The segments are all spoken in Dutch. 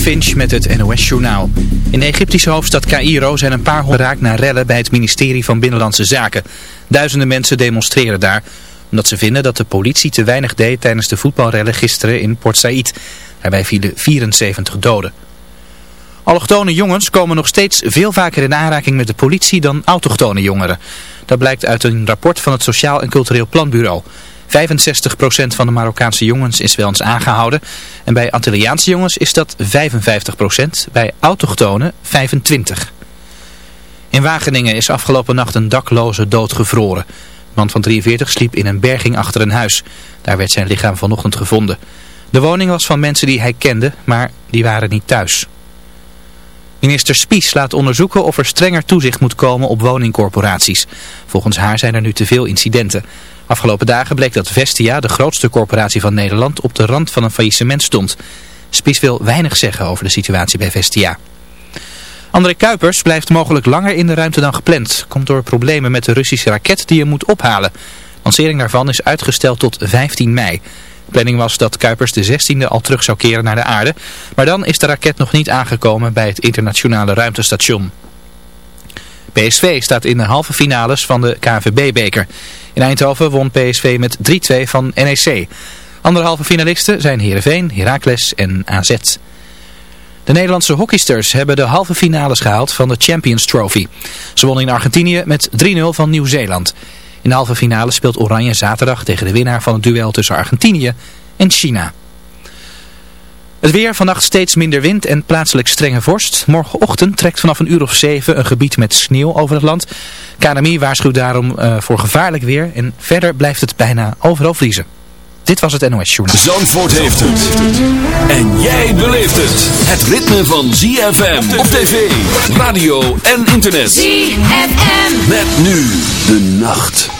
Finch met het NOS-journaal. In de Egyptische hoofdstad Cairo zijn een paar honderd naar rellen bij het ministerie van Binnenlandse Zaken. Duizenden mensen demonstreren daar, omdat ze vinden dat de politie te weinig deed tijdens de voetbalrellen gisteren in Port Said. Daarbij vielen 74 doden. Allochtone jongens komen nog steeds veel vaker in aanraking met de politie dan autochtone jongeren. Dat blijkt uit een rapport van het Sociaal en Cultureel Planbureau. 65% van de Marokkaanse jongens is wel eens aangehouden. En bij Antilliaanse jongens is dat 55%, bij autochtonen 25%. In Wageningen is afgelopen nacht een dakloze doodgevroren. De man van 43 sliep in een berging achter een huis. Daar werd zijn lichaam vanochtend gevonden. De woning was van mensen die hij kende, maar die waren niet thuis. Minister Spies laat onderzoeken of er strenger toezicht moet komen op woningcorporaties. Volgens haar zijn er nu te veel incidenten. Afgelopen dagen bleek dat Vestia, de grootste corporatie van Nederland, op de rand van een faillissement stond. Spies wil weinig zeggen over de situatie bij Vestia. André Kuipers blijft mogelijk langer in de ruimte dan gepland. Komt door problemen met de Russische raket die je moet ophalen. Lancering daarvan is uitgesteld tot 15 mei. De planning was dat Kuipers de 16e al terug zou keren naar de aarde. Maar dan is de raket nog niet aangekomen bij het internationale ruimtestation. PSV staat in de halve finales van de KNVB-beker. In Eindhoven won PSV met 3-2 van NEC. Andere halve finalisten zijn Heerenveen, Heracles en AZ. De Nederlandse hockeysters hebben de halve finales gehaald van de Champions Trophy. Ze wonnen in Argentinië met 3-0 van Nieuw-Zeeland. In de halve finale speelt Oranje zaterdag tegen de winnaar van het duel tussen Argentinië en China. Het weer, vannacht steeds minder wind en plaatselijk strenge vorst. Morgenochtend trekt vanaf een uur of zeven een gebied met sneeuw over het land. KNMI waarschuwt daarom uh, voor gevaarlijk weer en verder blijft het bijna overal vriezen. Dit was het NOS Journal. Zandvoort heeft het. En jij beleeft het. Het ritme van ZFM op tv, radio en internet. ZFM. Met nu de nacht.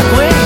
te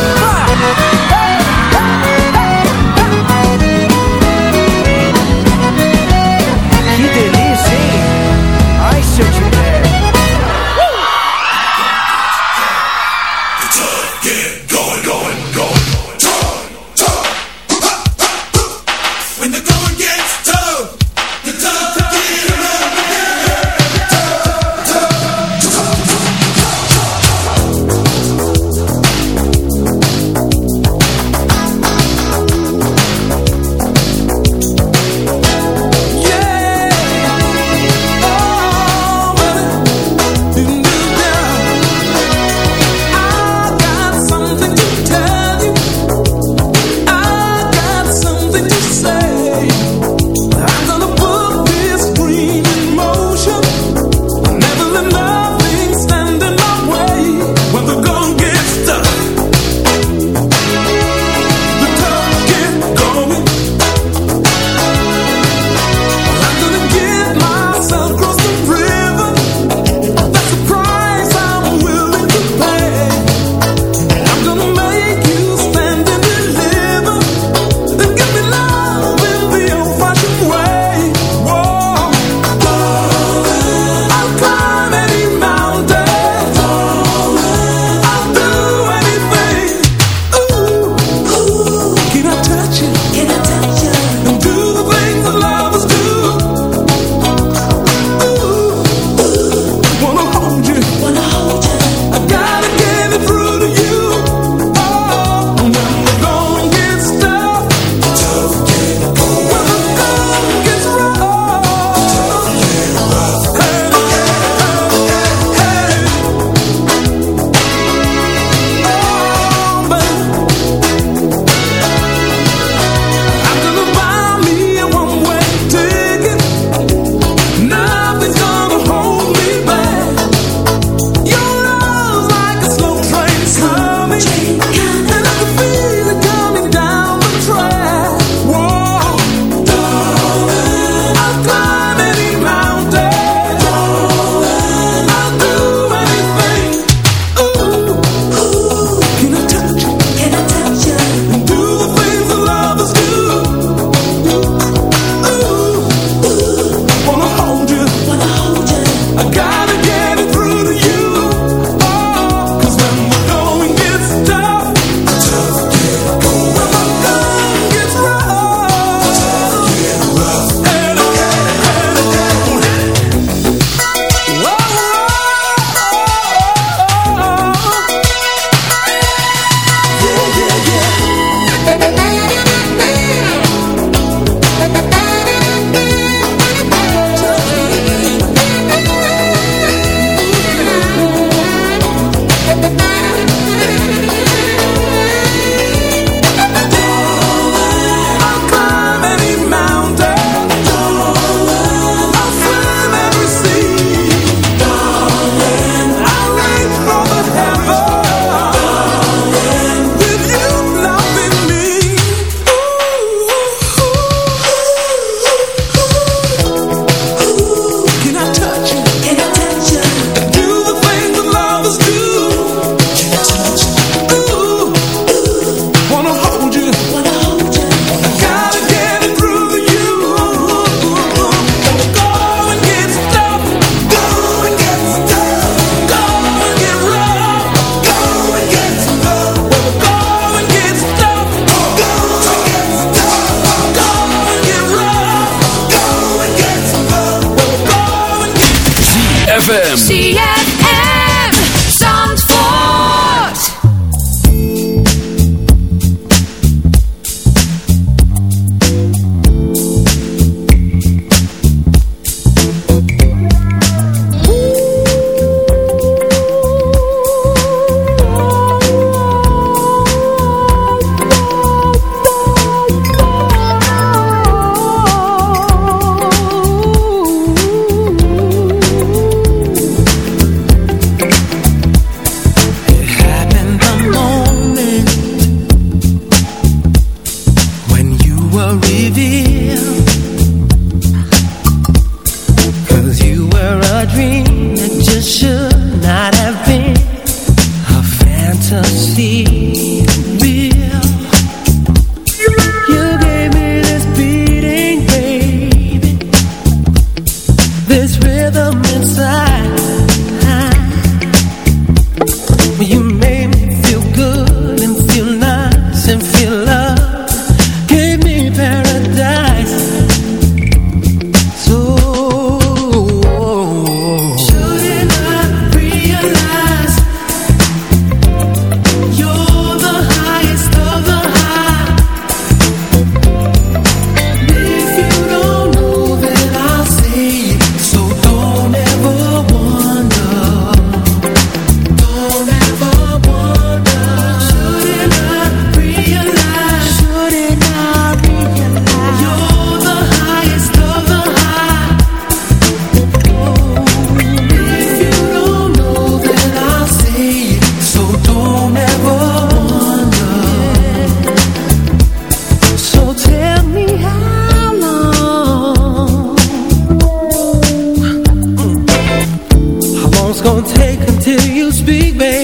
speak, baby.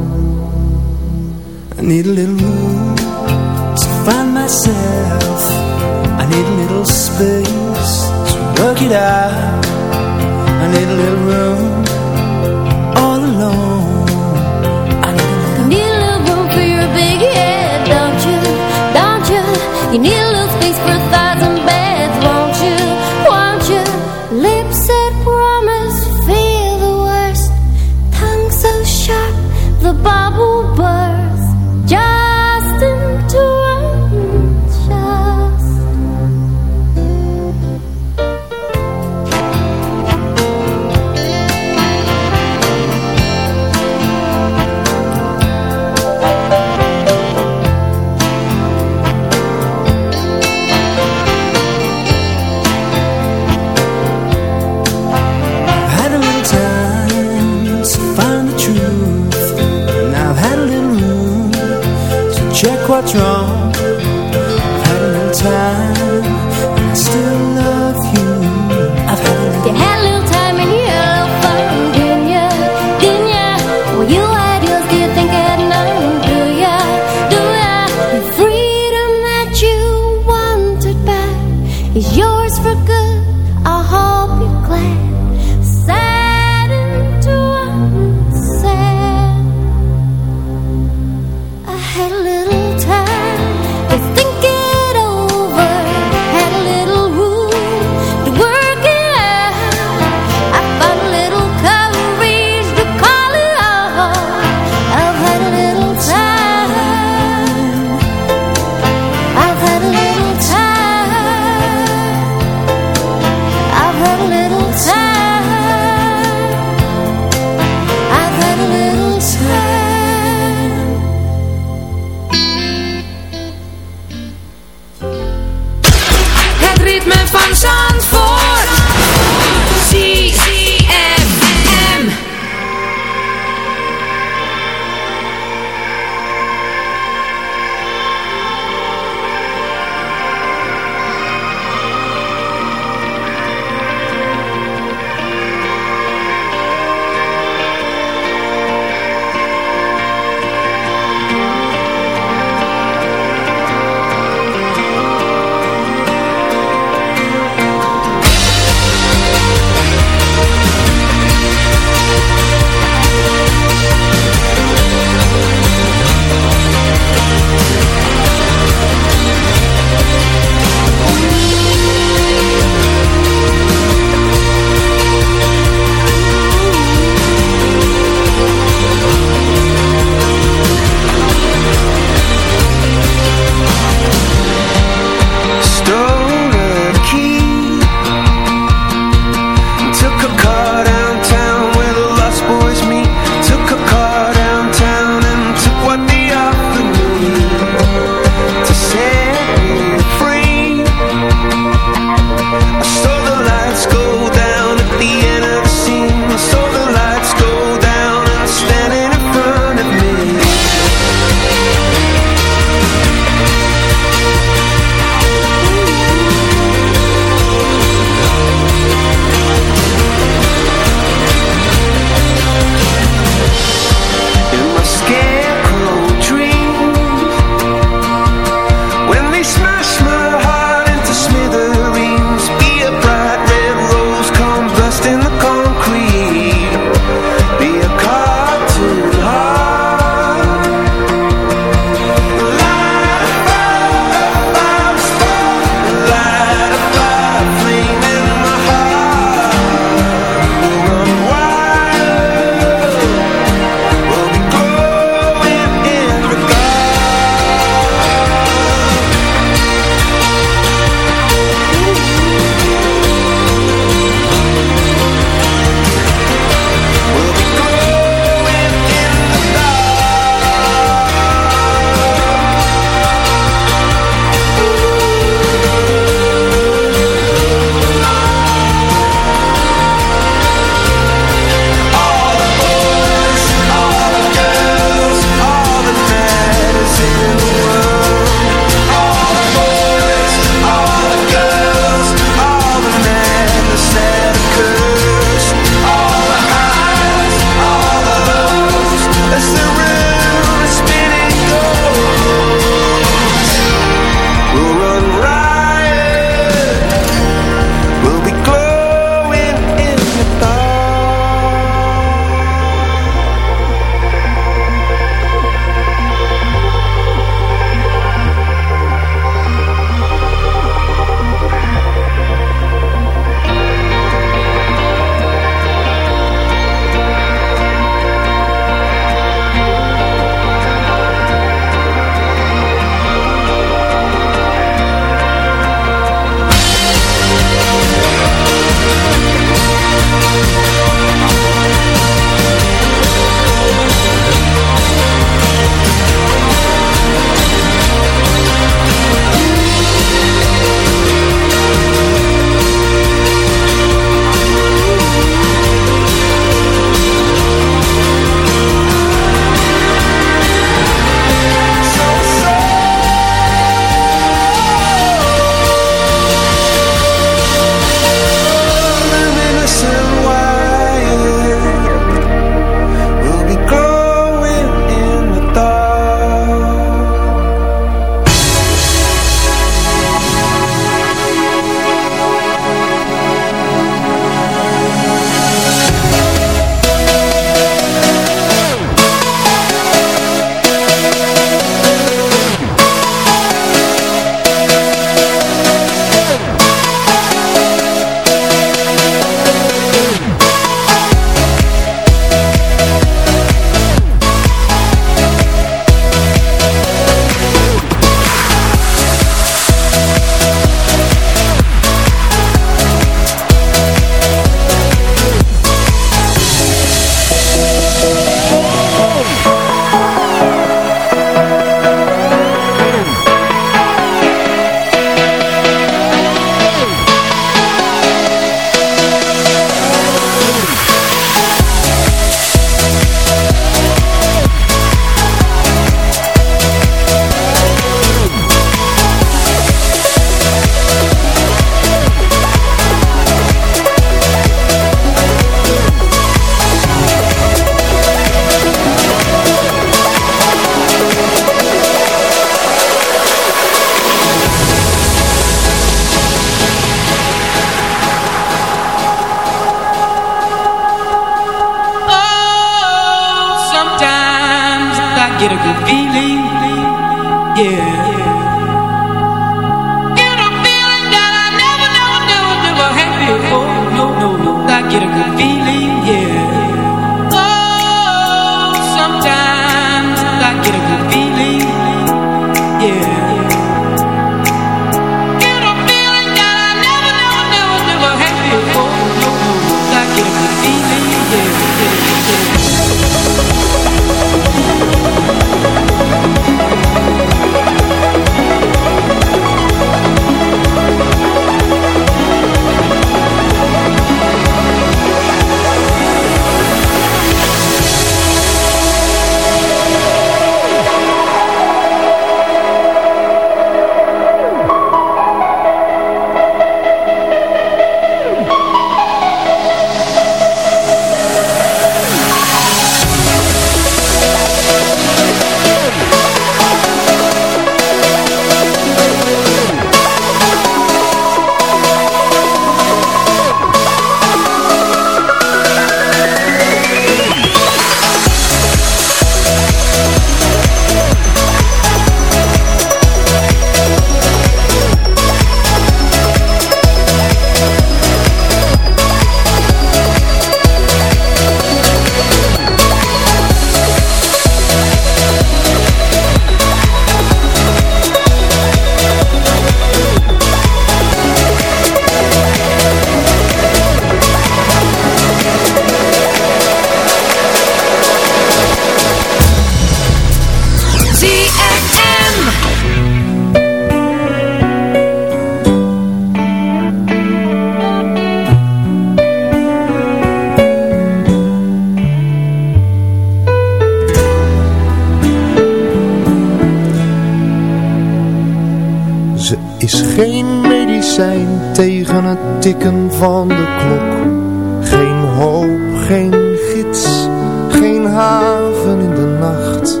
Tikken van de klok. Geen hoop, geen gids, geen haven in de nacht.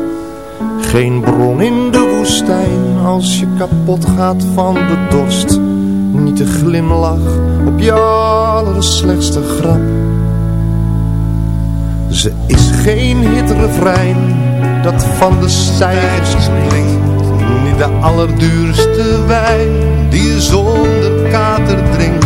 Geen bron in de woestijn als je kapot gaat van de dorst. Niet de glimlach op je allerslechtste grap. Ze is geen hitrefrein dat van de stijgers. Niet de allerduurste wijn die je zonder kater drinkt.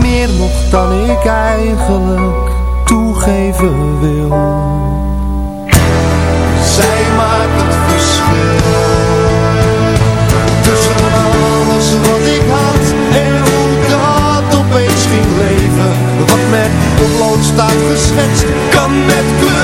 Meer nog dan ik eigenlijk toegeven wil. Zij maakt het verschil. Tussen alles wat ik had en hoe dat opeens ging leven. Wat met potlood staat geschetst, kan met kleur